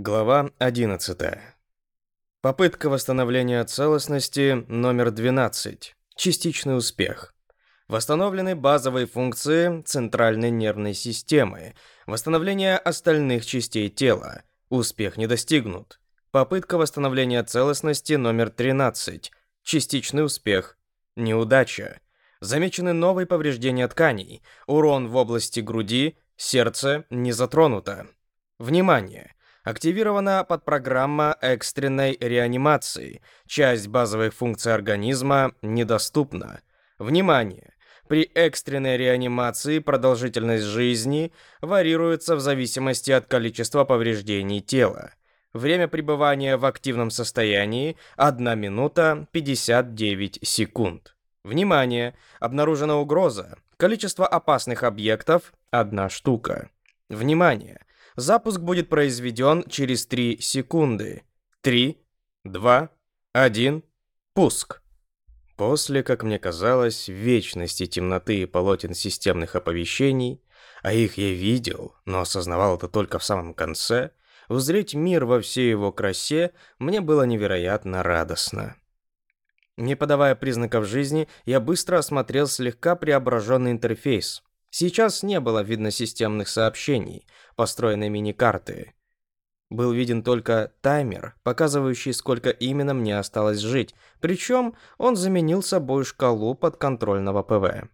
Глава 11. Попытка восстановления целостности номер 12. Частичный успех. Восстановлены базовые функции центральной нервной системы. Восстановление остальных частей тела. Успех не достигнут. Попытка восстановления целостности номер 13. Частичный успех. Неудача. Замечены новые повреждения тканей. Урон в области груди, сердце не затронуто. Внимание! Активирована подпрограмма экстренной реанимации. Часть базовых функций организма недоступна. Внимание! При экстренной реанимации продолжительность жизни варьируется в зависимости от количества повреждений тела. Время пребывания в активном состоянии – 1 минута 59 секунд. Внимание! Обнаружена угроза. Количество опасных объектов – одна штука. Внимание! Запуск будет произведен через 3 секунды. 3, 2, 1, пуск. После, как мне казалось, вечности темноты и полотен системных оповещений, а их я видел, но осознавал это только в самом конце, узреть мир во всей его красе мне было невероятно радостно. Не подавая признаков жизни, я быстро осмотрел слегка преображенный интерфейс. Сейчас не было видно системных сообщений, построенной миникарты. Был виден только таймер, показывающий, сколько именно мне осталось жить, причем он заменил собой шкалу подконтрольного ПВ.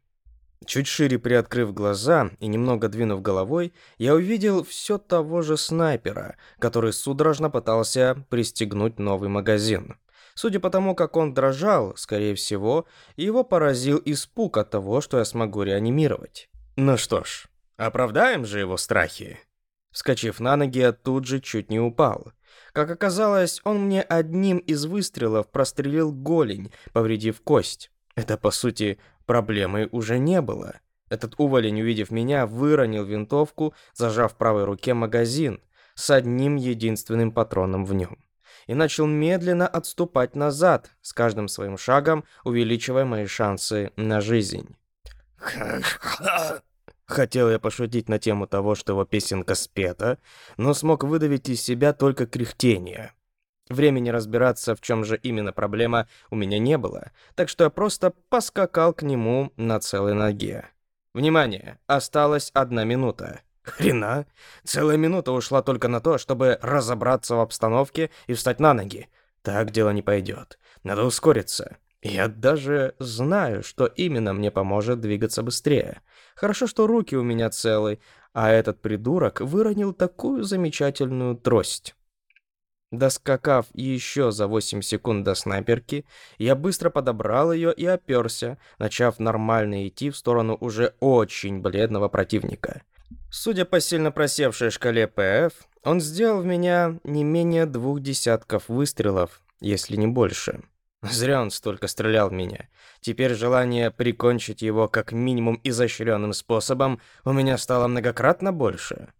Чуть шире приоткрыв глаза и немного двинув головой, я увидел все того же снайпера, который судорожно пытался пристегнуть новый магазин. Судя по тому, как он дрожал, скорее всего, его поразил испуг от того, что я смогу реанимировать. Ну что ж, оправдаем же его страхи. Вскочив на ноги, я тут же чуть не упал. Как оказалось, он мне одним из выстрелов прострелил голень, повредив кость. Это, по сути, проблемы уже не было. Этот уволень, увидев меня, выронил винтовку, зажав в правой руке магазин с одним единственным патроном в нем. И начал медленно отступать назад, с каждым своим шагом увеличивая мои шансы на жизнь. Хотел я пошутить на тему того, что его песенка спета, но смог выдавить из себя только кряхтение. Времени разбираться, в чем же именно проблема, у меня не было, так что я просто поскакал к нему на целой ноге. «Внимание! Осталась одна минута!» Хрена! Целая минута ушла только на то, чтобы разобраться в обстановке и встать на ноги. Так дело не пойдет. Надо ускориться. Я даже знаю, что именно мне поможет двигаться быстрее. Хорошо, что руки у меня целы, а этот придурок выронил такую замечательную трость. Доскакав еще за 8 секунд до снайперки, я быстро подобрал ее и оперся, начав нормально идти в сторону уже очень бледного противника. Судя по сильно просевшей шкале ПФ, он сделал в меня не менее двух десятков выстрелов, если не больше. Зря он столько стрелял в меня. Теперь желание прикончить его как минимум изощренным способом у меня стало многократно больше.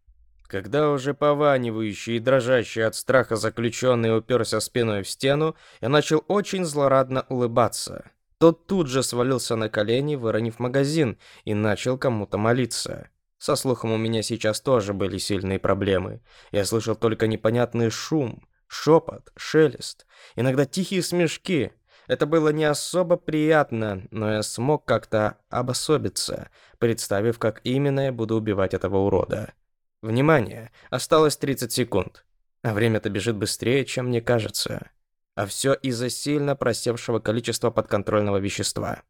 Когда уже пованивающий и дрожащий от страха заключенный уперся спиной в стену, я начал очень злорадно улыбаться. Тот тут же свалился на колени, выронив магазин, и начал кому-то молиться. Со слухом у меня сейчас тоже были сильные проблемы. Я слышал только непонятный шум — шепот, шелест, иногда тихие смешки. Это было не особо приятно, но я смог как-то обособиться, представив, как именно я буду убивать этого урода. Внимание, осталось 30 секунд. А время-то бежит быстрее, чем мне кажется. А все из-за сильно просевшего количества подконтрольного вещества.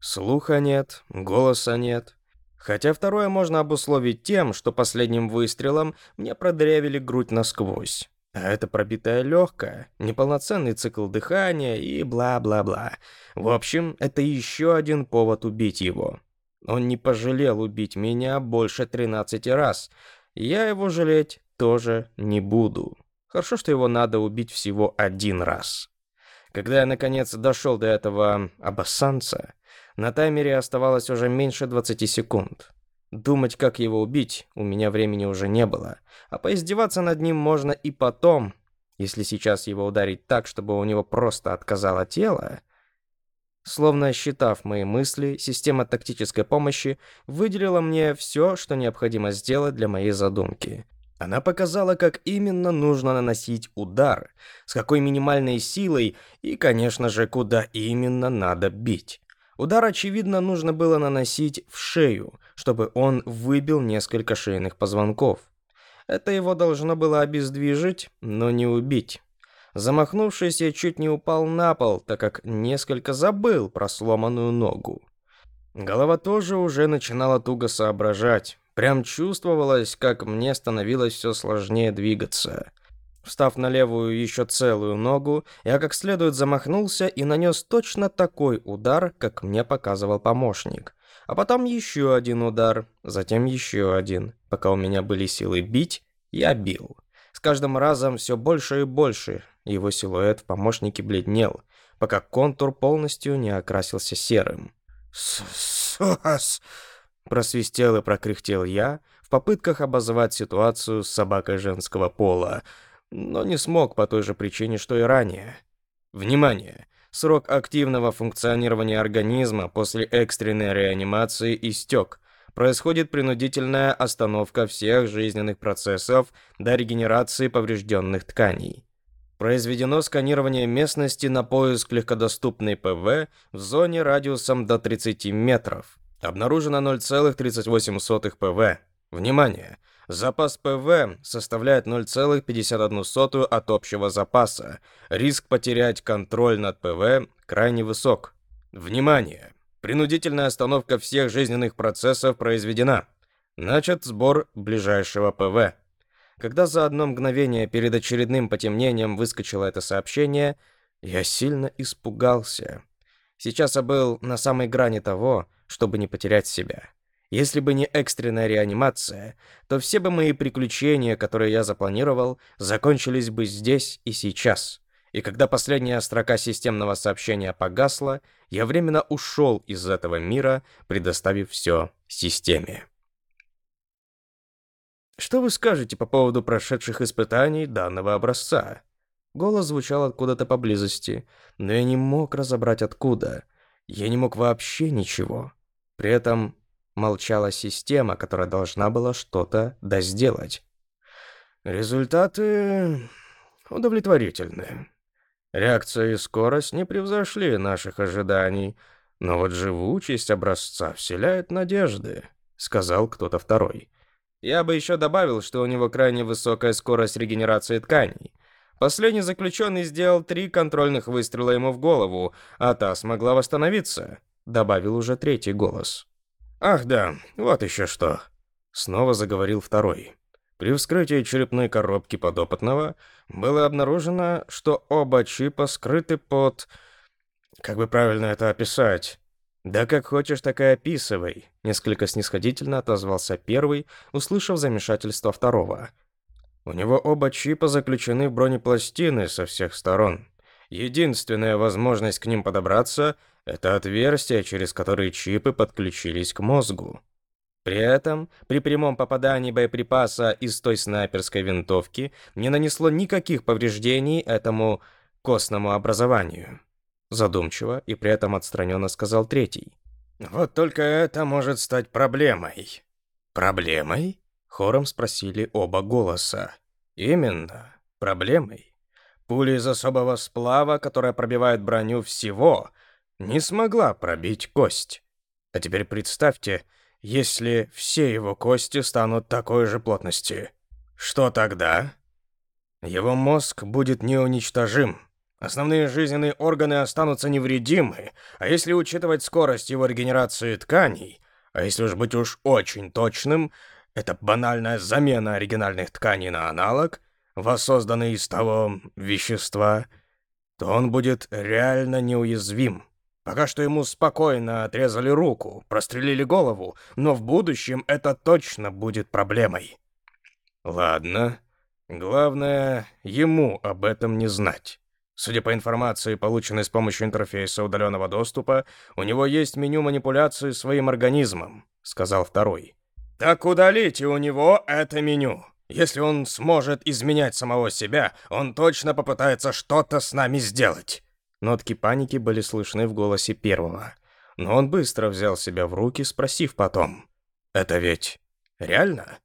Слуха нет, голоса нет. Хотя второе можно обусловить тем, что последним выстрелом мне продырявили грудь насквозь. А это пробитая легкая, неполноценный цикл дыхания и бла-бла-бла. В общем, это еще один повод убить его. Он не пожалел убить меня больше 13 раз. Я его жалеть тоже не буду. Хорошо, что его надо убить всего один раз. Когда я, наконец, дошел до этого обоссанца, на таймере оставалось уже меньше 20 секунд. Думать, как его убить, у меня времени уже не было. А поиздеваться над ним можно и потом. Если сейчас его ударить так, чтобы у него просто отказало тело... Словно считав мои мысли, система тактической помощи выделила мне все, что необходимо сделать для моей задумки. Она показала, как именно нужно наносить удар, с какой минимальной силой и, конечно же, куда именно надо бить. Удар, очевидно, нужно было наносить в шею, чтобы он выбил несколько шейных позвонков. Это его должно было обездвижить, но не убить. Замахнувшись, я чуть не упал на пол, так как несколько забыл про сломанную ногу. Голова тоже уже начинала туго соображать. Прям чувствовалось, как мне становилось все сложнее двигаться. Встав на левую еще целую ногу, я как следует замахнулся и нанес точно такой удар, как мне показывал помощник. А потом еще один удар, затем еще один. Пока у меня были силы бить, я бил. С каждым разом все больше и больше. Его силуэт в помощнике бледнел, пока контур полностью не окрасился серым. «Сос!» – просвистел и прокряхтел я в попытках обозвать ситуацию с собакой женского пола – но не смог по той же причине, что и ранее. Внимание! Срок активного функционирования организма после экстренной реанимации истек. Происходит принудительная остановка всех жизненных процессов до регенерации поврежденных тканей. Произведено сканирование местности на поиск легкодоступной ПВ в зоне радиусом до 30 метров. Обнаружено 0,38 ПВ. Внимание! Запас ПВ составляет 0,51 от общего запаса. Риск потерять контроль над ПВ крайне высок. Внимание! Принудительная остановка всех жизненных процессов произведена. Начат сбор ближайшего ПВ. Когда за одно мгновение перед очередным потемнением выскочило это сообщение, я сильно испугался. Сейчас я был на самой грани того, чтобы не потерять себя. Если бы не экстренная реанимация, то все бы мои приключения, которые я запланировал, закончились бы здесь и сейчас. И когда последняя строка системного сообщения погасла, я временно ушел из этого мира, предоставив все системе. Что вы скажете по поводу прошедших испытаний данного образца? Голос звучал откуда-то поблизости, но я не мог разобрать откуда. Я не мог вообще ничего. При этом молчала система, которая должна была что-то досделать. Результаты удовлетворительные. Реакция и скорость не превзошли наших ожиданий, но вот живучесть образца вселяет надежды, сказал кто-то второй. Я бы еще добавил, что у него крайне высокая скорость регенерации тканей. Последний заключенный сделал три контрольных выстрела ему в голову, а та смогла восстановиться», — добавил уже третий голос. Ах да, вот еще что. Снова заговорил второй. При вскрытии черепной коробки подопытного было обнаружено, что оба чипа скрыты под... Как бы правильно это описать? «Да как хочешь, так и описывай», — несколько снисходительно отозвался первый, услышав замешательство второго. «У него оба чипа заключены в бронепластины со всех сторон. Единственная возможность к ним подобраться — это отверстие, через которое чипы подключились к мозгу. При этом, при прямом попадании боеприпаса из той снайперской винтовки не нанесло никаких повреждений этому костному образованию. Задумчиво и при этом отстраненно сказал третий. «Вот только это может стать проблемой». «Проблемой?» — хором спросили оба голоса. «Именно, проблемой. Пули из особого сплава, которая пробивает броню всего, не смогла пробить кость. А теперь представьте, если все его кости станут такой же плотности. Что тогда? Его мозг будет неуничтожим. Основные жизненные органы останутся невредимы, а если учитывать скорость его регенерации тканей, а если уж быть уж очень точным, это банальная замена оригинальных тканей на аналог, воссозданный из того вещества, то он будет реально неуязвим. Пока что ему спокойно отрезали руку, прострелили голову, но в будущем это точно будет проблемой. Ладно. Главное, ему об этом не знать. Судя по информации, полученной с помощью интерфейса удаленного доступа, у него есть меню манипуляции своим организмом, сказал второй. Так удалите у него это меню. Если он сможет изменять самого себя, он точно попытается что-то с нами сделать. Нотки паники были слышны в голосе первого, но он быстро взял себя в руки, спросив потом. «Это ведь реально?»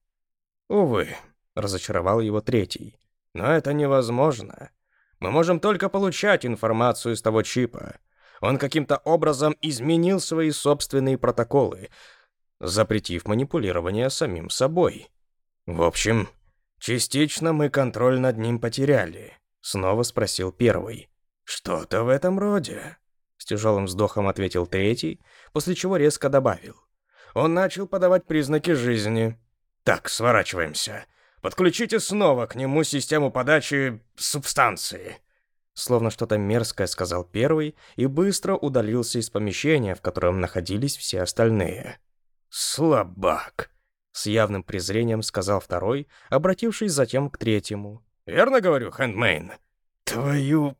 «Увы», — разочаровал его третий. «Но это невозможно. Мы можем только получать информацию из того чипа. Он каким-то образом изменил свои собственные протоколы, запретив манипулирование самим собой. В общем, частично мы контроль над ним потеряли», — снова спросил первый. «Что-то в этом роде», — с тяжелым вздохом ответил третий, после чего резко добавил. Он начал подавать признаки жизни. «Так, сворачиваемся. Подключите снова к нему систему подачи субстанции». Словно что-то мерзкое сказал первый и быстро удалился из помещения, в котором находились все остальные. «Слабак», — с явным презрением сказал второй, обратившись затем к третьему. «Верно говорю, хендмейн?» «Твою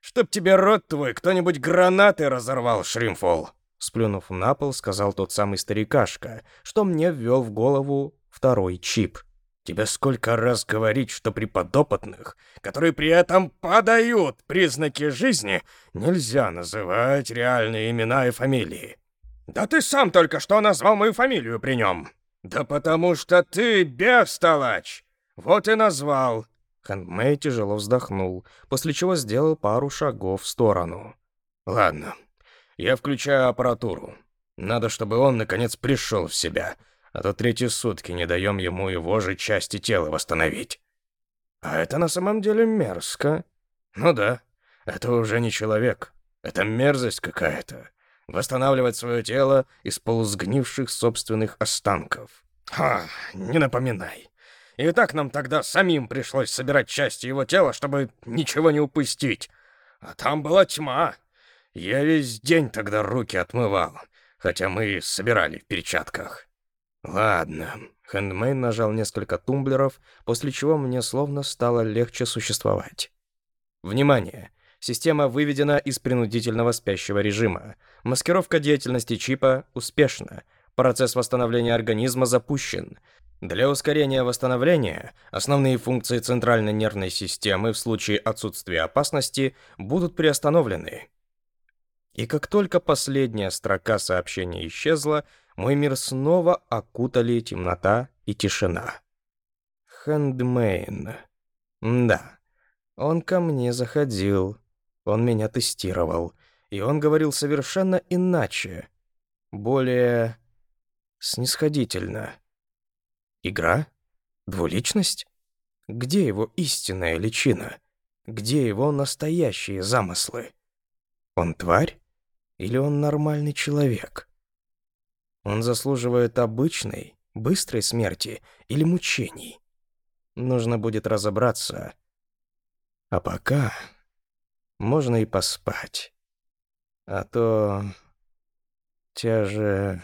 «Чтоб тебе рот твой кто-нибудь гранаты разорвал, Шримфол!» Сплюнув на пол, сказал тот самый старикашка, что мне ввел в голову второй чип. «Тебе сколько раз говорить, что при подопытных, которые при этом подают признаки жизни, нельзя называть реальные имена и фамилии?» «Да ты сам только что назвал мою фамилию при нем!» «Да потому что ты бестолочь! Вот и назвал. Хэндмэй тяжело вздохнул, после чего сделал пару шагов в сторону. «Ладно, я включаю аппаратуру. Надо, чтобы он, наконец, пришел в себя, а то третьи сутки не даем ему его же части тела восстановить». «А это на самом деле мерзко». «Ну да, это уже не человек. Это мерзость какая-то. Восстанавливать свое тело из полусгнивших собственных останков». «Ха, не напоминай. И так нам тогда самим пришлось собирать части его тела, чтобы ничего не упустить. А там была тьма. Я весь день тогда руки отмывал, хотя мы и собирали в перчатках. Ладно. Хендмейн нажал несколько тумблеров, после чего мне словно стало легче существовать. Внимание! Система выведена из принудительного спящего режима. Маскировка деятельности чипа успешна. Процесс восстановления организма запущен. Для ускорения восстановления основные функции центральной нервной системы в случае отсутствия опасности будут приостановлены. И как только последняя строка сообщения исчезла, мой мир снова окутали темнота и тишина. Хэндмейн. Да, он ко мне заходил, он меня тестировал, и он говорил совершенно иначе, более снисходительно. Игра? Двуличность? Где его истинная личина? Где его настоящие замыслы? Он тварь? Или он нормальный человек? Он заслуживает обычной, быстрой смерти или мучений? Нужно будет разобраться. А пока можно и поспать. А то тяжело.